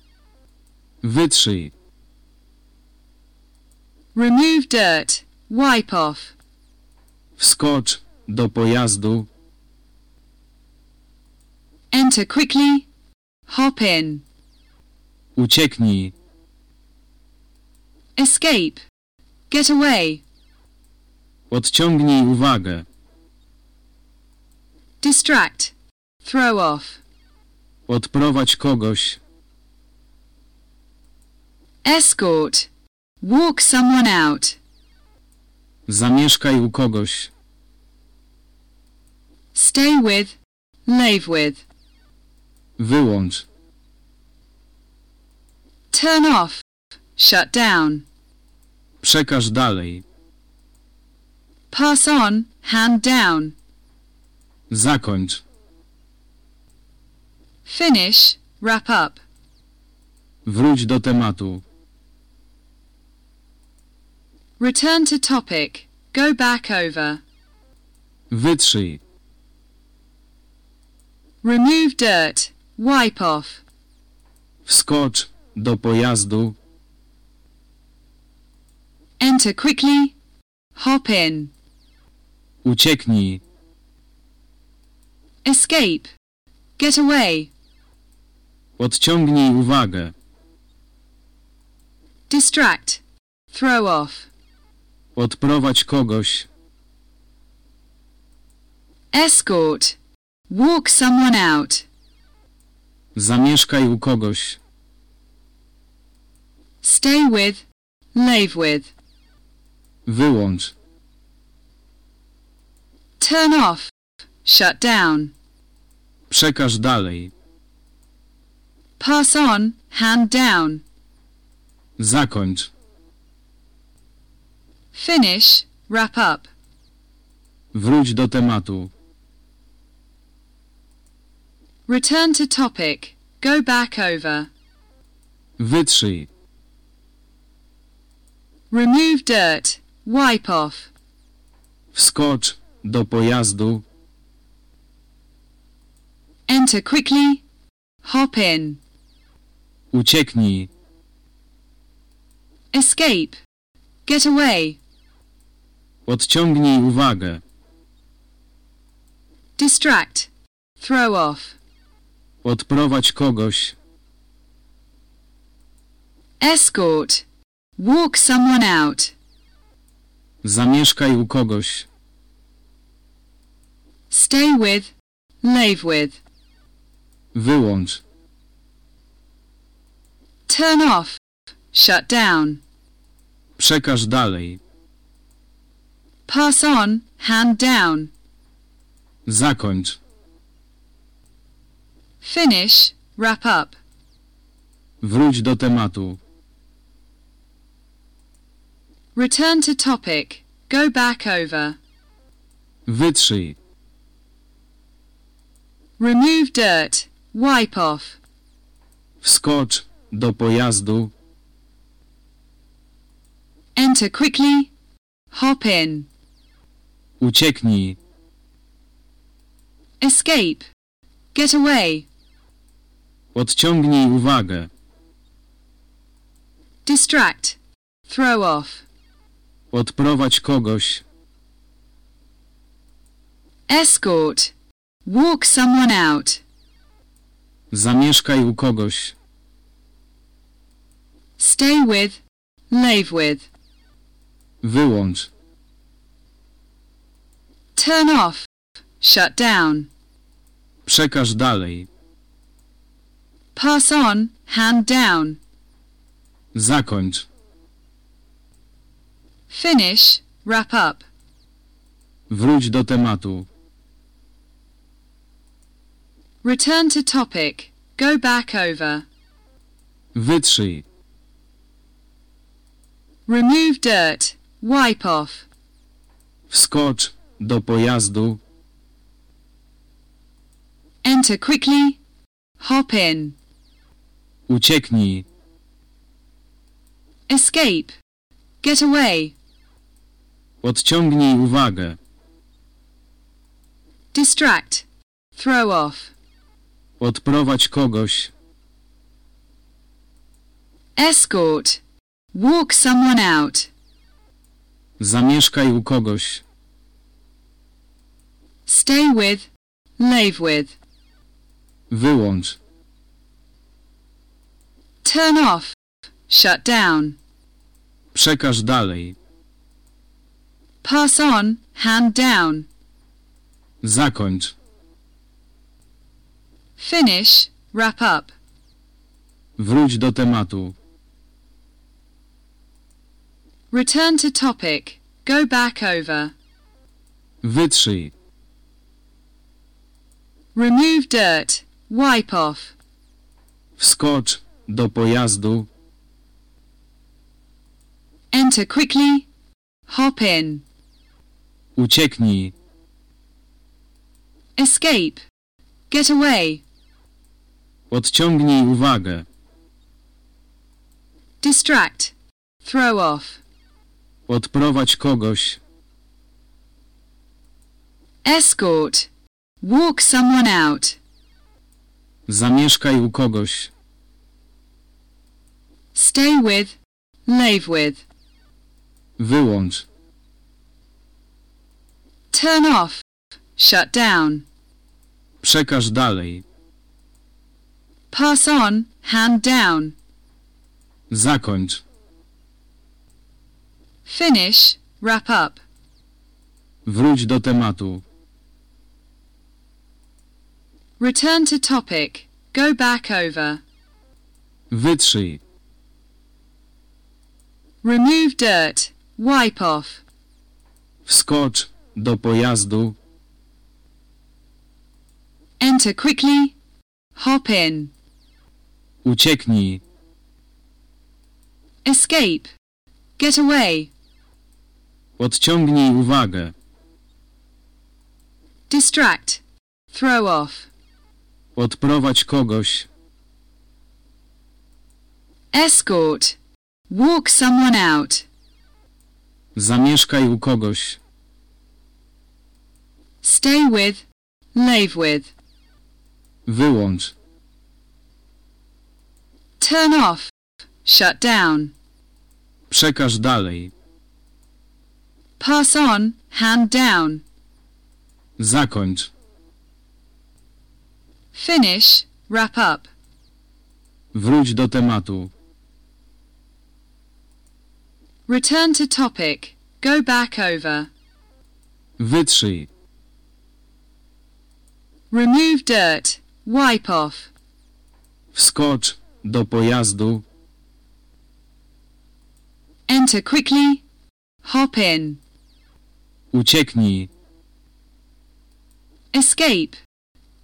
Speaker 1: Wytrzyj.
Speaker 2: Remove dirt. Wipe off.
Speaker 1: Wskocz do pojazdu.
Speaker 2: Enter quickly. Hop in.
Speaker 1: Ucieknij.
Speaker 2: Escape. Get away.
Speaker 1: Odciągnij uwagę.
Speaker 2: Distract. Throw off.
Speaker 1: Odprowadź kogoś.
Speaker 2: Escort. Walk someone out.
Speaker 1: Zamieszkaj u kogoś.
Speaker 2: Stay with. Live with.
Speaker 1: Wyłącz.
Speaker 2: Turn off. Shut down.
Speaker 1: Przekaż dalej.
Speaker 2: Pass on, hand down.
Speaker 1: Zakończ.
Speaker 2: Finish, wrap up.
Speaker 1: Wróć do tematu.
Speaker 2: Return to topic. Go back over.
Speaker 1: Wytrzyj.
Speaker 2: Remove dirt. Wipe off.
Speaker 1: Wskocz do pojazdu.
Speaker 2: Enter quickly. Hop in.
Speaker 1: Ucieknij.
Speaker 2: Escape. Get away.
Speaker 1: Odciągnij uwagę.
Speaker 2: Distract. Throw off.
Speaker 1: Odprowadź kogoś.
Speaker 2: Escort. Walk someone out.
Speaker 1: Zamieszkaj u kogoś.
Speaker 2: Stay with. Live with.
Speaker 1: Wyłącz.
Speaker 2: Turn off. Shut down.
Speaker 1: Przekaż dalej.
Speaker 2: Pass on, hand down.
Speaker 1: Zakończ. Finish,
Speaker 2: wrap up.
Speaker 1: Wróć do tematu.
Speaker 2: Return to topic. Go back over.
Speaker 1: Wytrzyj.
Speaker 2: Remove dirt. Wipe off.
Speaker 1: Wskocz do pojazdu.
Speaker 2: Enter quickly. Hop in.
Speaker 1: Ucieknij.
Speaker 2: Escape, get away.
Speaker 1: Odciągnij uwagę.
Speaker 2: Distract, throw off.
Speaker 1: Odprowadź kogoś.
Speaker 2: Escort, walk someone out.
Speaker 1: Zamieszkaj u kogoś.
Speaker 2: Stay with, live with.
Speaker 1: Wyłącz.
Speaker 2: Turn off, shut down.
Speaker 1: Przekaż dalej.
Speaker 2: Pass on, hand down.
Speaker 1: Zakończ.
Speaker 2: Finish, wrap up.
Speaker 1: Wróć do tematu.
Speaker 2: Return to topic. Go back over.
Speaker 1: Wytrzyj.
Speaker 2: Remove dirt. Wipe off.
Speaker 1: Wskocz do pojazdu.
Speaker 2: Enter quickly. Hop in.
Speaker 1: Ucieknij.
Speaker 2: Escape. Get away.
Speaker 1: Odciągnij uwagę.
Speaker 2: Distract. Throw off.
Speaker 1: Odprowadź kogoś.
Speaker 2: Escort. Walk someone out.
Speaker 1: Zamieszkaj u kogoś.
Speaker 2: Stay with. Live with.
Speaker 1: Wyłącz.
Speaker 2: Turn off. Shut down.
Speaker 1: Przekaż dalej.
Speaker 2: Pass on. Hand down.
Speaker 1: Zakończ.
Speaker 2: Finish. Wrap up.
Speaker 1: Wróć do tematu.
Speaker 2: Return to topic. Go back over.
Speaker 1: Wytrzyj.
Speaker 2: Remove dirt. Wipe off.
Speaker 1: Wskocz do pojazdu.
Speaker 2: Enter quickly. Hop in.
Speaker 1: Ucieknij.
Speaker 2: Escape. Get away.
Speaker 1: Odciągnij uwagę.
Speaker 2: Distract. Throw off.
Speaker 1: Odprowadź kogoś.
Speaker 2: Escort. Walk someone out.
Speaker 1: Zamieszkaj u kogoś.
Speaker 2: Stay with. Live with.
Speaker 1: Wyłącz.
Speaker 2: Turn off. Shut down.
Speaker 1: Przekaż dalej.
Speaker 2: Pass on. Hand down.
Speaker 1: Zakończ.
Speaker 2: Finish. Wrap up.
Speaker 1: Wróć do tematu.
Speaker 2: Return to topic. Go back over.
Speaker 1: Wytrzyj.
Speaker 2: Remove dirt. Wipe off.
Speaker 1: Wskocz do pojazdu.
Speaker 2: Enter quickly. Hop in.
Speaker 1: Ucieknij.
Speaker 2: Escape. Get away.
Speaker 1: Odciągnij uwagę.
Speaker 2: Distract. Throw off.
Speaker 1: Odprowadź kogoś.
Speaker 2: Escort. Walk someone out.
Speaker 1: Zamieszkaj u kogoś.
Speaker 2: Stay with. Live with.
Speaker 1: Wyłącz.
Speaker 2: Turn off. Shut down.
Speaker 1: Przekaż dalej.
Speaker 2: Pass on. Hand down.
Speaker 1: Zakończ.
Speaker 2: Finish. Wrap up.
Speaker 1: Wróć do tematu.
Speaker 2: Return to topic. Go back over.
Speaker 1: Wytrzyj.
Speaker 2: Remove dirt. Wipe off.
Speaker 1: Wskocz do pojazdu.
Speaker 2: Enter quickly. Hop in.
Speaker 1: Ucieknij.
Speaker 2: Escape. Get away.
Speaker 1: Odciągnij uwagę.
Speaker 2: Distract. Throw off.
Speaker 1: Odprowadź kogoś.
Speaker 2: Escort. Walk someone out.
Speaker 1: Zamieszkaj u kogoś.
Speaker 2: Stay with. Live with.
Speaker 1: Wyłącz.
Speaker 2: Turn off. Shut down.
Speaker 1: Przekaż dalej.
Speaker 2: Pass on. Hand down.
Speaker 1: Zakończ.
Speaker 2: Finish. Wrap up.
Speaker 1: Wróć do tematu.
Speaker 2: Return to topic. Go back over.
Speaker 1: Wytrzyj.
Speaker 2: Remove dirt. Wipe off.
Speaker 1: Wskocz do pojazdu.
Speaker 2: Enter quickly. Hop in.
Speaker 1: Ucieknij.
Speaker 2: Escape.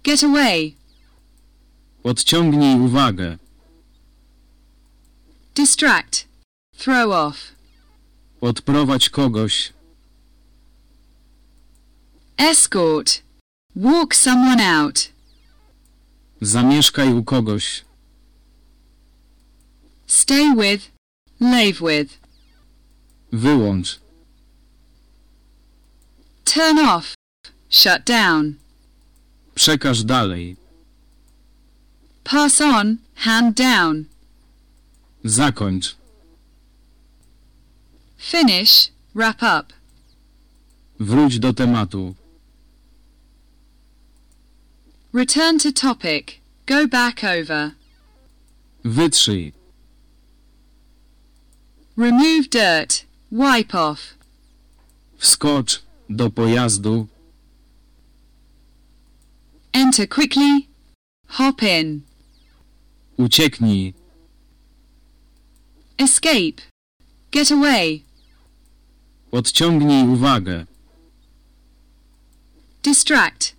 Speaker 2: Get away.
Speaker 1: Odciągnij uwagę.
Speaker 2: distract, throw off,
Speaker 1: Odprowadź kogoś.
Speaker 2: escort, walk someone out,
Speaker 1: Zamieszkaj u kogoś.
Speaker 2: stay with, live with,
Speaker 1: Wyłącz.
Speaker 2: Turn off, shut down,
Speaker 1: Przekaż dalej.
Speaker 2: pass on, hand down,
Speaker 1: Zakończ.
Speaker 2: finish, wrap up,
Speaker 1: Wróć do tematu.
Speaker 2: return to topic, go back over,
Speaker 1: Wytrzyj.
Speaker 2: remove dirt, wipe off,
Speaker 1: Wskocz do pojazdu.
Speaker 2: enter quickly, hop in,
Speaker 1: Ucieknij.
Speaker 2: escape, get away,
Speaker 1: Odciągnij uwagę.
Speaker 2: distract,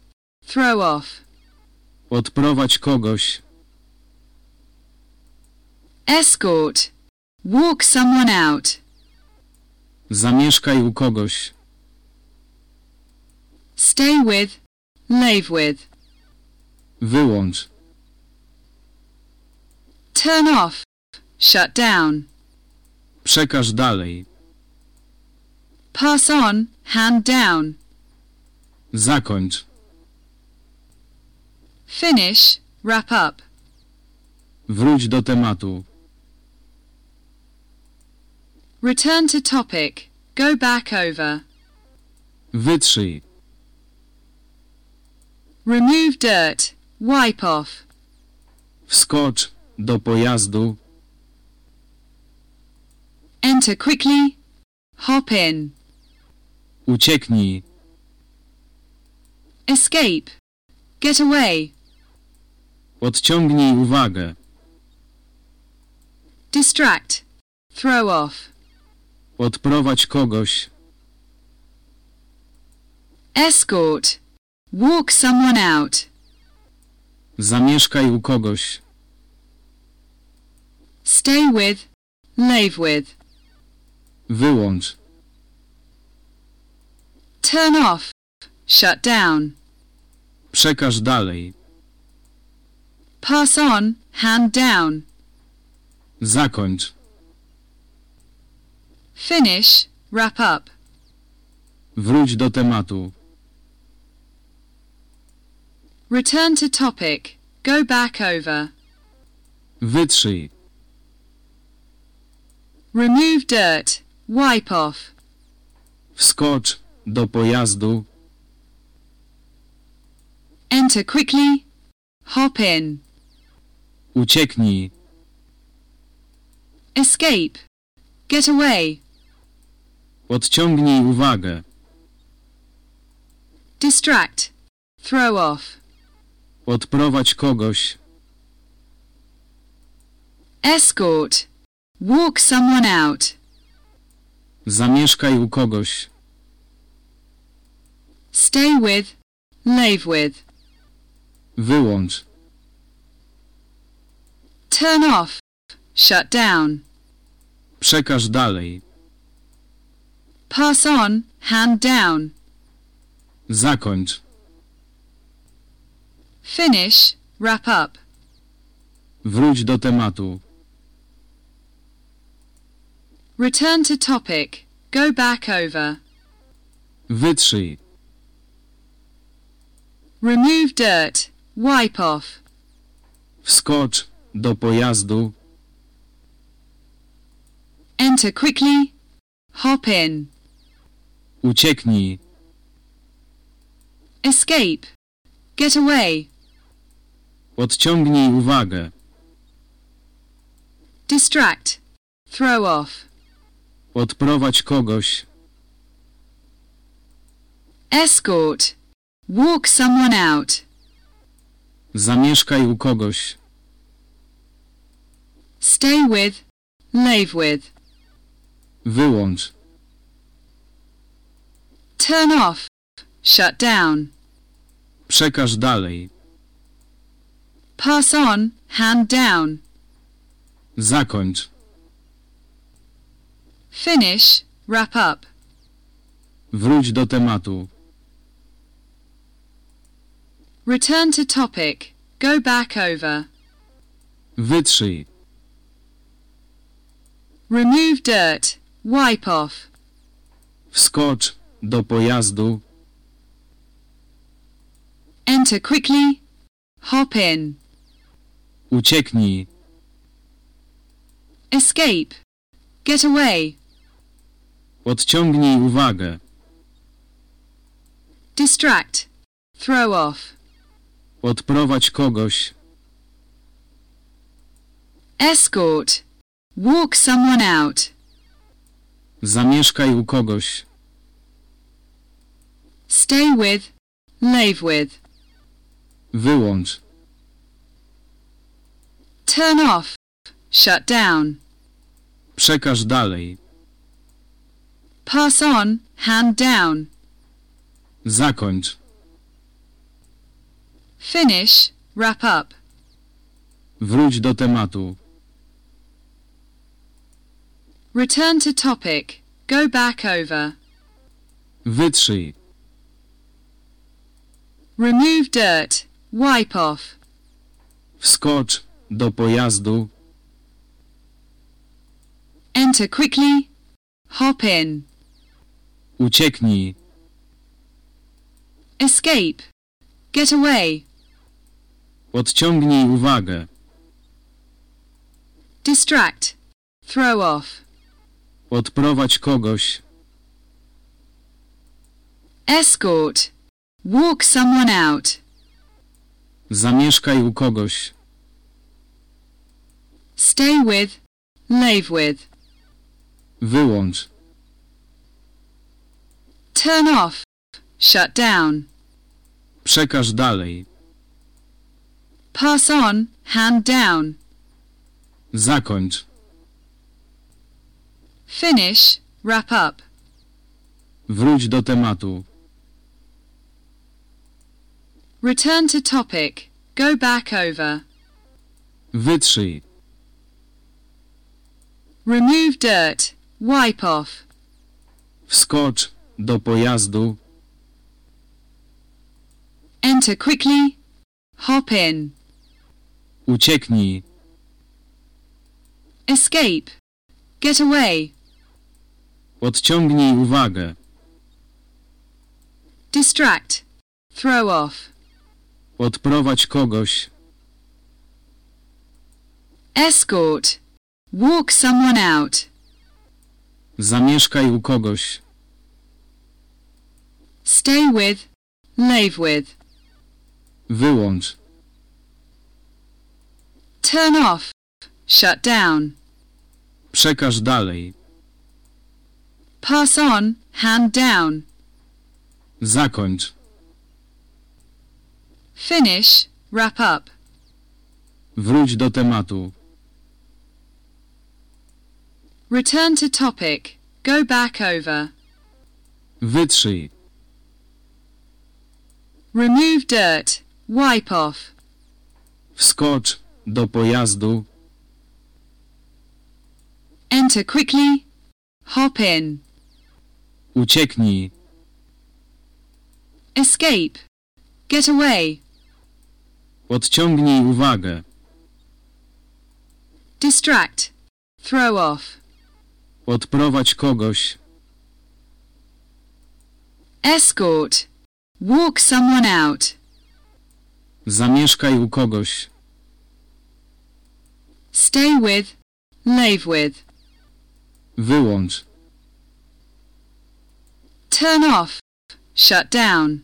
Speaker 2: throw off,
Speaker 1: Odprowadź kogoś.
Speaker 2: escort, walk someone out,
Speaker 1: Zamieszkaj u kogoś.
Speaker 2: Stay with, live with,
Speaker 1: Wyłącz.
Speaker 2: turn off, shut down,
Speaker 1: Przekaż dalej.
Speaker 2: pass on, hand down,
Speaker 1: Zakończ.
Speaker 2: finish, wrap up,
Speaker 1: Wróć do tematu.
Speaker 2: return to topic, go back over,
Speaker 1: Wytrzyj.
Speaker 2: Remove dirt, wipe off,
Speaker 1: Wskocz do pojazdu.
Speaker 2: enter quickly, hop in,
Speaker 1: Ucieknij.
Speaker 2: escape, get away,
Speaker 1: Odciągnij uwagę.
Speaker 2: distract, throw off,
Speaker 1: Odprowadź kogoś.
Speaker 2: escort, walk someone out,
Speaker 1: Zamieszkaj u kogoś.
Speaker 2: stay with, live with,
Speaker 1: Wyłącz.
Speaker 2: turn off, shut down,
Speaker 1: Przekaż dalej.
Speaker 2: pass on, hand down,
Speaker 1: Zakończ.
Speaker 2: finish, wrap up,
Speaker 1: Wróć do tematu.
Speaker 2: Return to topic, go back over,
Speaker 1: Wytrzyj.
Speaker 2: remove dirt, wipe off,
Speaker 1: Wskocz do pojazdu.
Speaker 2: enter quickly, hop in,
Speaker 1: Ucieknij.
Speaker 2: escape, get away,
Speaker 1: Odciągnij uwagę.
Speaker 2: distract, throw off,
Speaker 1: Odprowadź kogoś.
Speaker 2: escort, walk someone out,
Speaker 1: Zamieszkaj u kogoś.
Speaker 2: stay with, live with,
Speaker 1: Wyłącz.
Speaker 2: turn off, shut down,
Speaker 1: Przekaż dalej.
Speaker 2: pass on, hand down,
Speaker 1: Zakończ.
Speaker 2: Finish, wrap up,
Speaker 1: Wróć do tematu.
Speaker 2: return to topic, go back over,
Speaker 1: Wytrzyj.
Speaker 2: remove dirt, wipe off,
Speaker 1: Wskocz do pojazdu.
Speaker 2: enter quickly, hop in,
Speaker 1: Ucieknij.
Speaker 2: escape, get away,
Speaker 1: Odciągnij uwagę.
Speaker 2: distract, throw off,
Speaker 1: Odprowadź kogoś.
Speaker 2: escort, walk someone out,
Speaker 1: Zamieszkaj u kogoś.
Speaker 2: stay with, live with,
Speaker 1: Wyłącz.
Speaker 2: turn off, shut down,
Speaker 1: Przekaż dalej.
Speaker 2: Pass on, hand down.
Speaker 1: Zakończ.
Speaker 2: Finish, wrap up.
Speaker 1: Wróć do tematu.
Speaker 2: Return to topic. Go back over.
Speaker 1: Wytrzyj.
Speaker 2: Remove dirt. Wipe off.
Speaker 1: Wskocz do pojazdu.
Speaker 2: Enter quickly. Hop in.
Speaker 1: Ucieknij.
Speaker 2: Escape. Get away.
Speaker 1: Odciągnij uwagę.
Speaker 2: Distract. Throw off.
Speaker 1: Odprowadź kogoś.
Speaker 2: Escort. Walk someone out.
Speaker 1: Zamieszkaj u kogoś.
Speaker 2: Stay with. Live with.
Speaker 1: Wyłącz.
Speaker 2: Turn off. Shut down.
Speaker 1: Przekaż dalej.
Speaker 2: Pass on. Hand down.
Speaker 1: Zakończ.
Speaker 2: Finish. Wrap up.
Speaker 1: Wróć do tematu.
Speaker 2: Return to topic. Go back over.
Speaker 1: Wytrzyj.
Speaker 2: Remove dirt. Wipe off.
Speaker 1: Wskocz do pojazdu.
Speaker 2: Enter quickly. Hop in.
Speaker 1: Ucieknij.
Speaker 2: Escape. Get away.
Speaker 1: Odciągnij uwagę.
Speaker 2: Distract. Throw off.
Speaker 1: Odprowadź kogoś.
Speaker 2: Escort. Walk someone out.
Speaker 1: Zamieszkaj u kogoś.
Speaker 2: Stay with. Live with.
Speaker 1: Wyłącz.
Speaker 2: Turn off. Shut down.
Speaker 1: Przekaż dalej.
Speaker 2: Pass on. Hand down.
Speaker 1: Zakończ.
Speaker 2: Finish. Wrap up.
Speaker 1: Wróć do tematu.
Speaker 2: Return to topic. Go back over.
Speaker 1: Wytrzyj.
Speaker 2: Remove dirt. Wipe off.
Speaker 1: Wskocz do pojazdu.
Speaker 2: Enter quickly. Hop in.
Speaker 1: Ucieknij.
Speaker 2: Escape. Get away.
Speaker 1: Odciągnij uwagę.
Speaker 2: Distract. Throw off.
Speaker 1: Odprowadź kogoś.
Speaker 2: Escort. Walk someone out.
Speaker 1: Zamieszkaj u kogoś.
Speaker 2: Stay with. Live with.
Speaker 1: Wyłącz.
Speaker 2: Turn off. Shut down.
Speaker 1: Przekaż dalej.
Speaker 2: Pass on. Hand down.
Speaker 1: Zakończ.
Speaker 2: Finish. Wrap up.
Speaker 1: Wróć do tematu.
Speaker 2: Return to topic. Go back over.
Speaker 1: Wytrzyj.
Speaker 2: Remove dirt. Wipe off.
Speaker 1: Wskocz do pojazdu.
Speaker 2: Enter quickly. Hop in.
Speaker 1: Ucieknij.
Speaker 2: Escape. Get away.
Speaker 1: Odciągnij uwagę.
Speaker 2: Distract. Throw off.
Speaker 1: Odprowadź kogoś.
Speaker 2: Escort. Walk someone out.
Speaker 1: Zamieszkaj u kogoś.
Speaker 2: Stay with. Live with.
Speaker 1: Wyłącz.
Speaker 2: Turn off. Shut down.